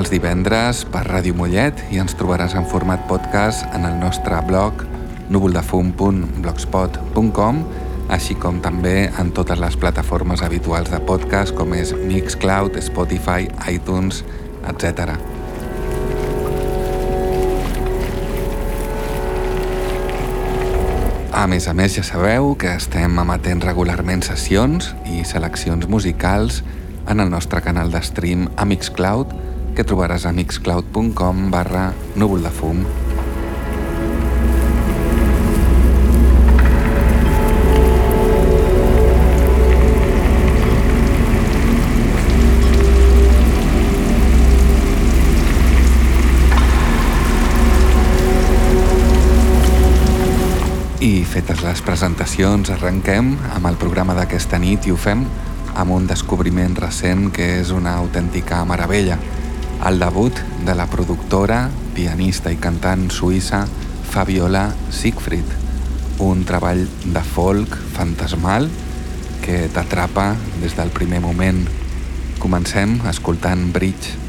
Els divendres per Ràdio Mollet i ens trobaràs en format podcast en el nostre blog núvoldefum.blogspot.com així com també en totes les plataformes habituals de podcast com és Mixcloud, Spotify, iTunes, etc. A més a més ja sabeu que estem emetent regularment sessions i seleccions musicals en el nostre canal de stream a Mixcloud que trobaràs a mixcloud.com barra núvol de fum. I fetes les presentacions, arrenquem amb el programa d'aquesta nit i ho fem amb un descobriment recent que és una autèntica meravella. El debut de la productora, pianista i cantant suïssa Fabiola Siegfried, un treball de folk fantasmal que t'atrapa des del primer moment. Comencem escoltant Bridge.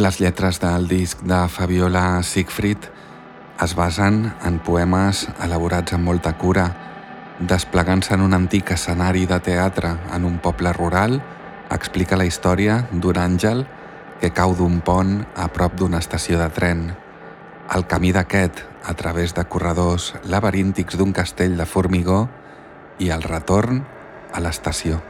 Les lletres del disc de Fabiola Siegfried es basen en poemes elaborats amb molta cura, desplegant-se en un antic escenari de teatre en un poble rural, explica la història d'un àngel que cau d'un pont a prop d'una estació de tren. El camí d'aquest, a través de corredors laberíntics d'un castell de formigó i el retorn a l'estació.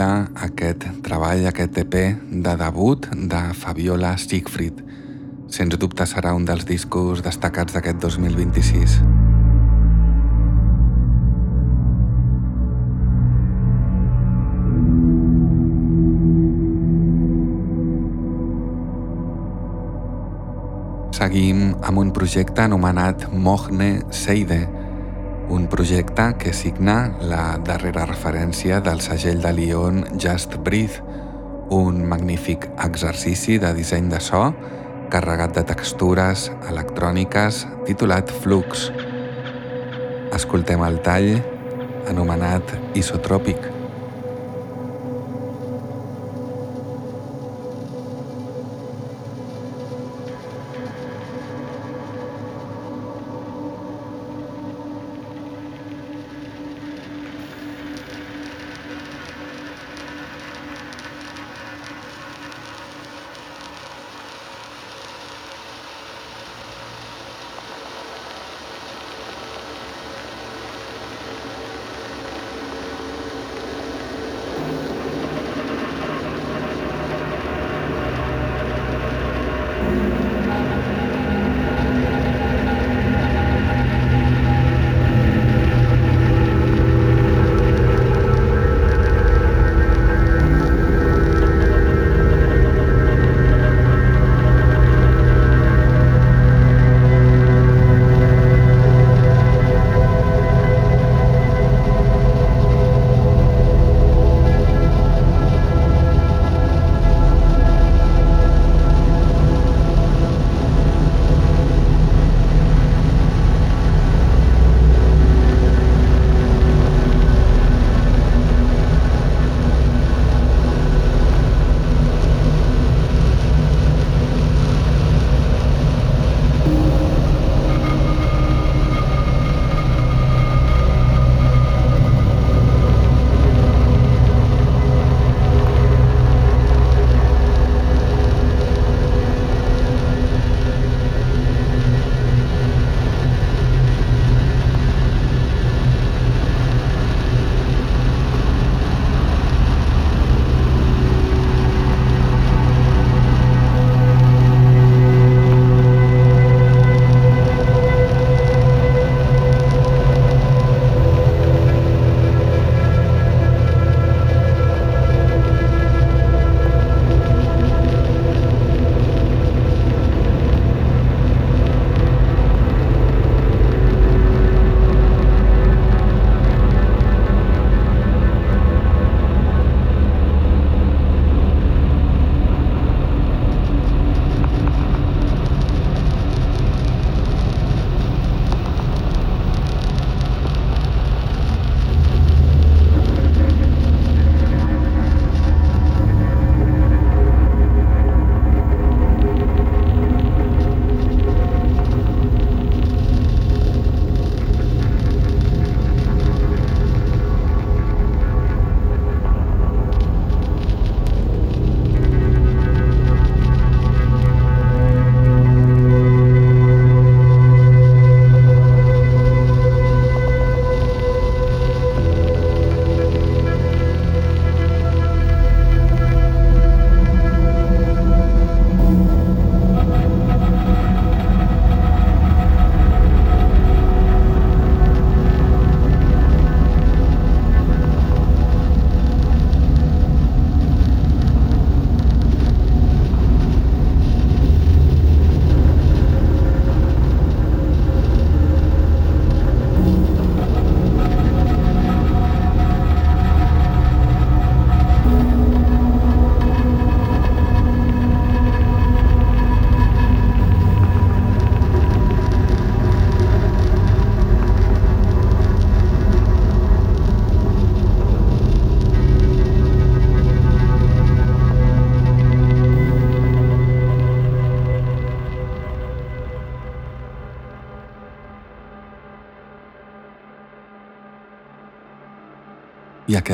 Recomanable aquest treball, aquest EP de debut de Fabiola Siegfried. Sens dubte serà un dels discos destacats d'aquest 2026. Seguim amb un projecte anomenat Mohne Seide, un projecte que signa la darrera referència del segell de Lyon Just Breathe, un magnífic exercici de disseny de so carregat de textures electròniques titulat Flux. Escoltem el tall anomenat Isotròpic. I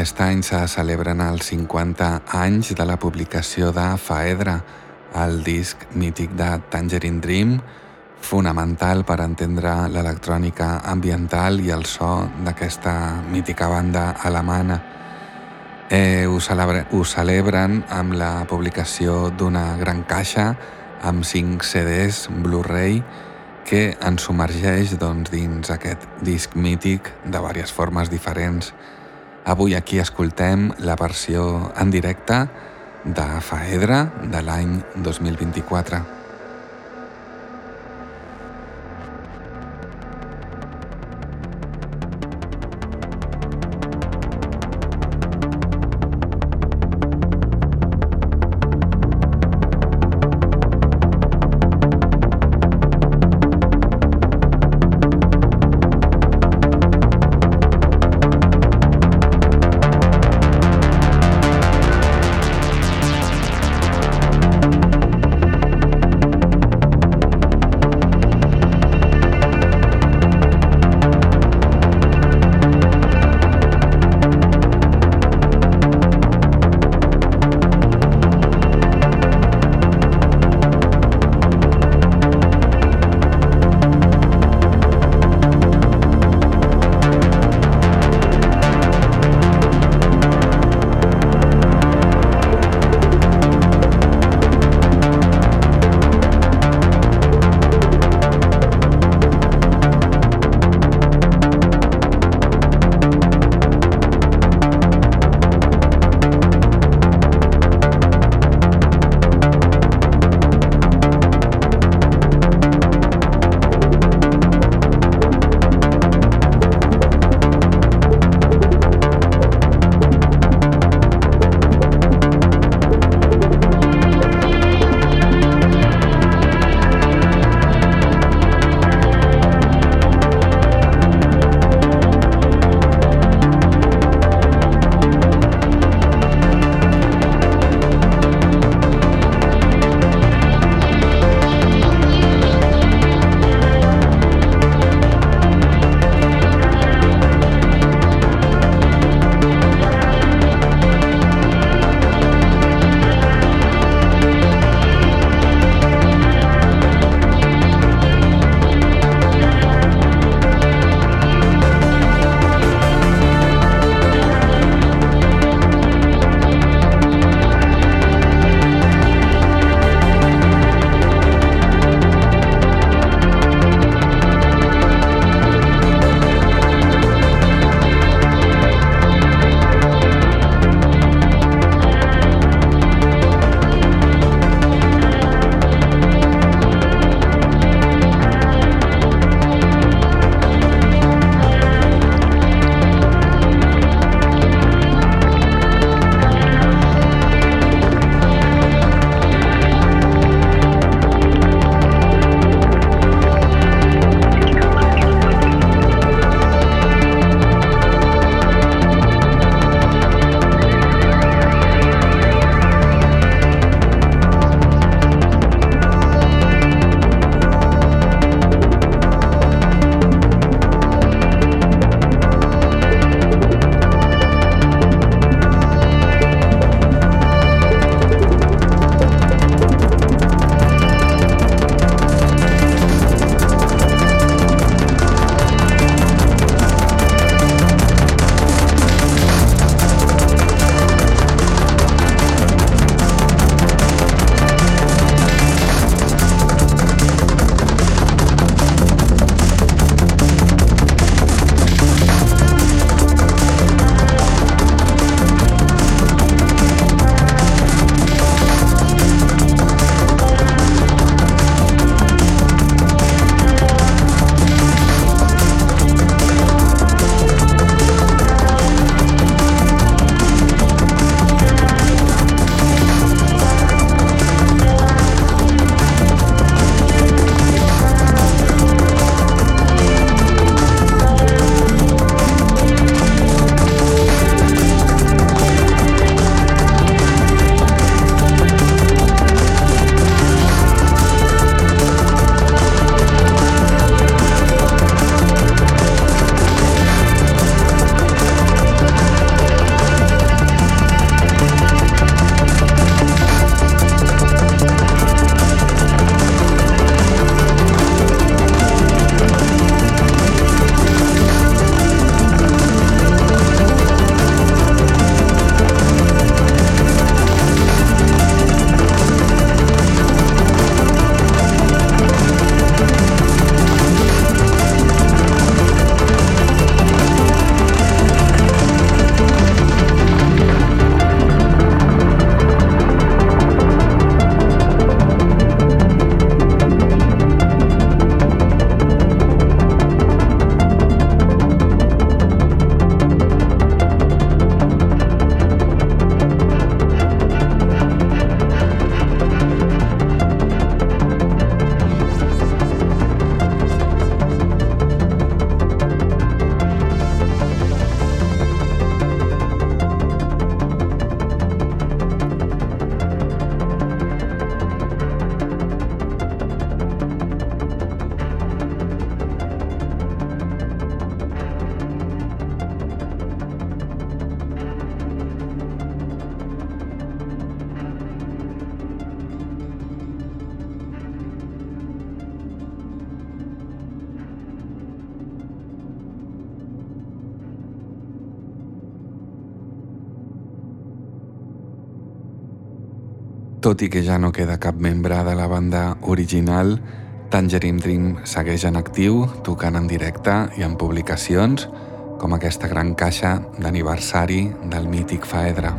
Aquest any se celebren els 50 anys de la publicació de Faedra, el disc mític de Tangerine Dream, fonamental per entendre l'electrònica ambiental i el so d'aquesta mítica banda alemana. Eh, ho, celebre, ho celebren amb la publicació d'una gran caixa amb 5 CDs Blu-ray que ens submergeix doncs, dins aquest disc mític de diverses formes diferents. Avui aquí escoltem la versió en directe de Faedra de l'any 2024. Tot i que ja no queda cap membre de la banda original, Tangerine Dream segueix en actiu, tocant en directe i en publicacions, com aquesta gran caixa d'aniversari del mític Faedra.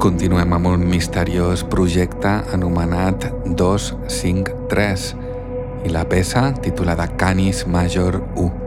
Continuem amb un misteriós projecte anomenat 253 y la pesa titulada Canis Major U.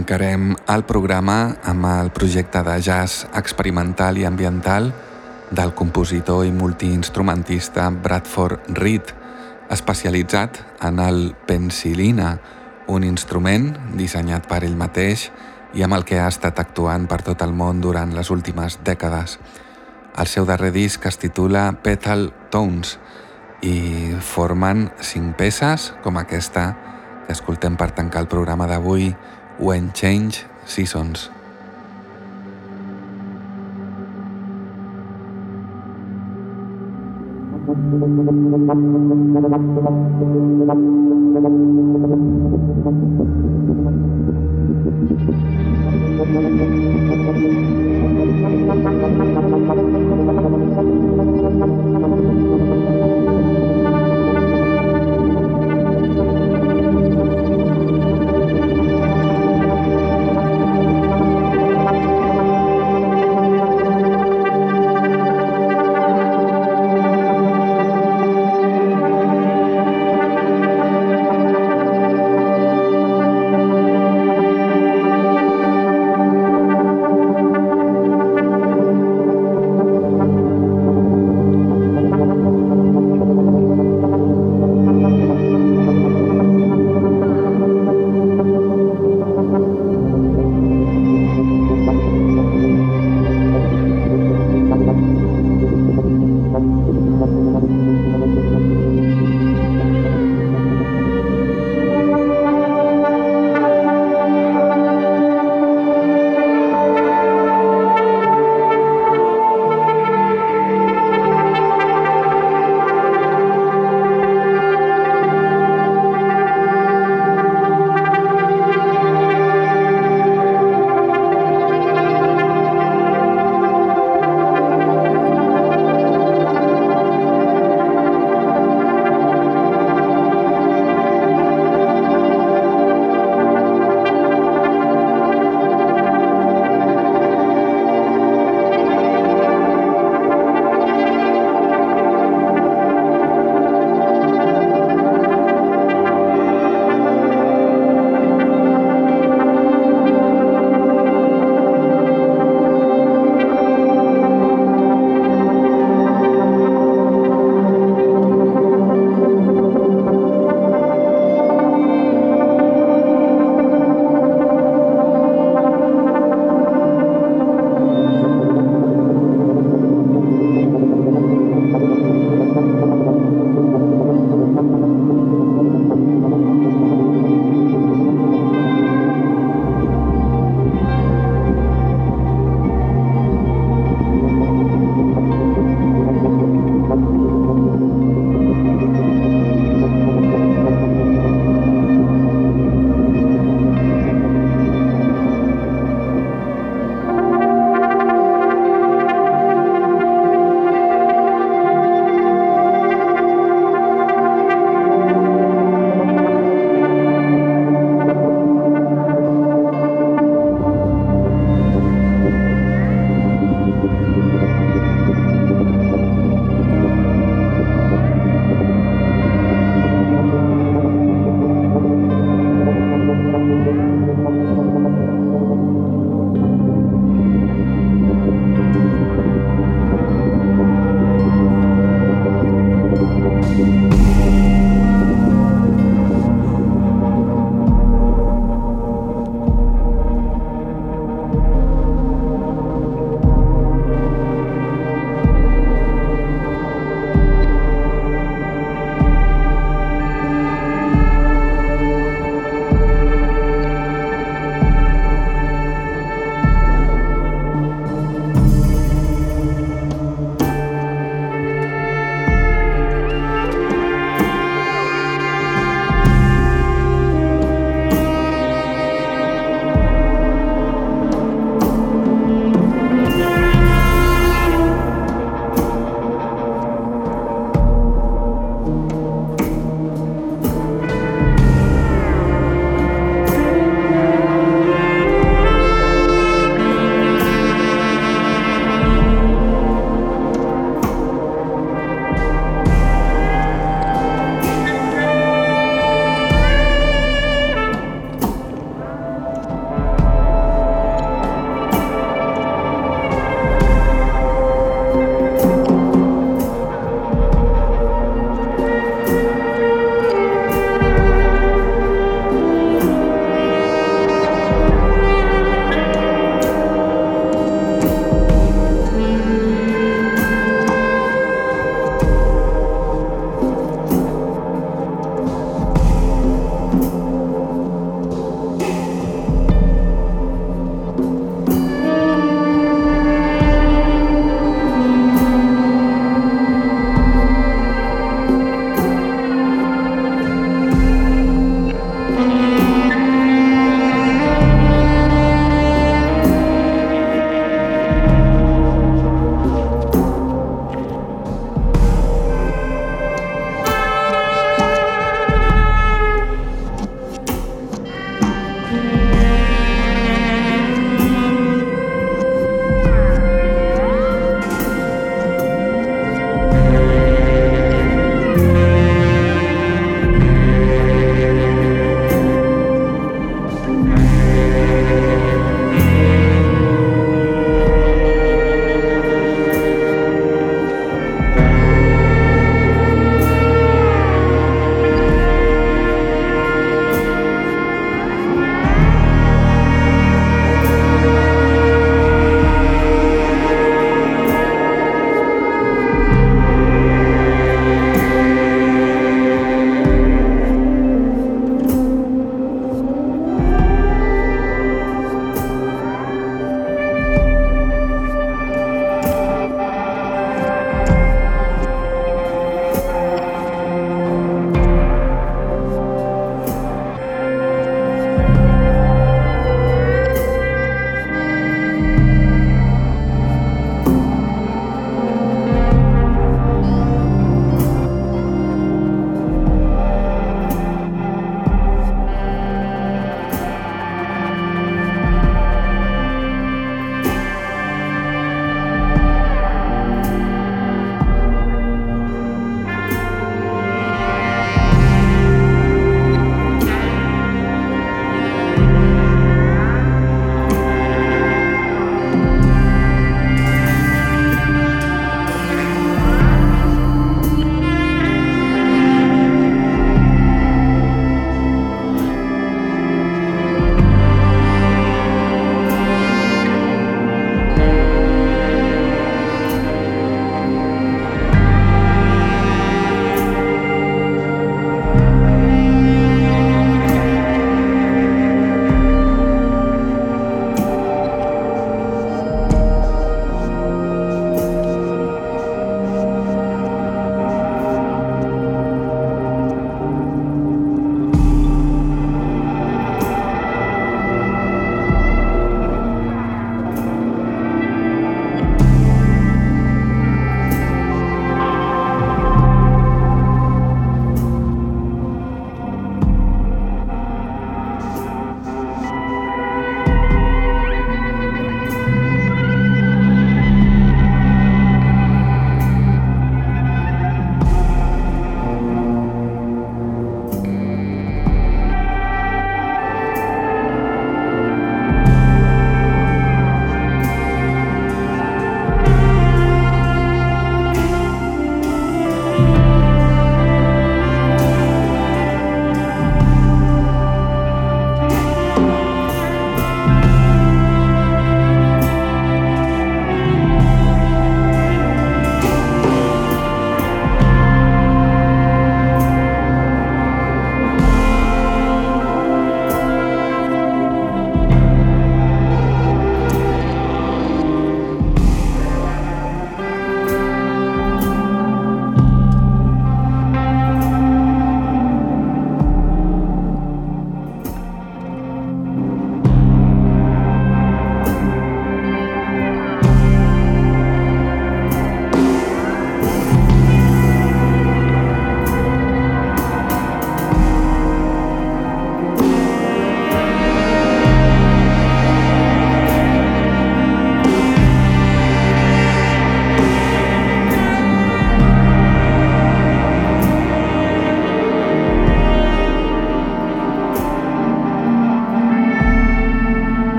tancarem el programa amb el projecte de jazz experimental i ambiental del compositor i multiinstrumentista Bradford Reed, especialitzat en el pensilina, un instrument dissenyat per ell mateix i amb el que ha estat actuant per tot el món durant les últimes dècades. El seu darrer disc es titula Petal Tones i formen cinc peces com aquesta que escoltem per tancar el programa d'avui When Change Seasons.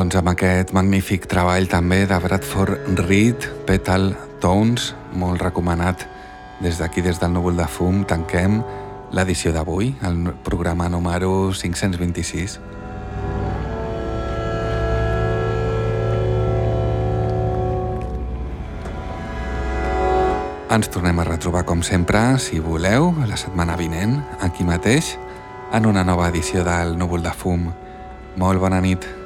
Doncs amb aquest magnífic treball també de Bradford Reed, Petal Tones, molt recomanat des d'aquí, des del núvol de fum, tanquem l'edició d'avui, el programa número 526. Ens tornem a retrobar com sempre, si voleu, la setmana vinent, aquí mateix, en una nova edició del Núvol de Fum. Molt bona nit.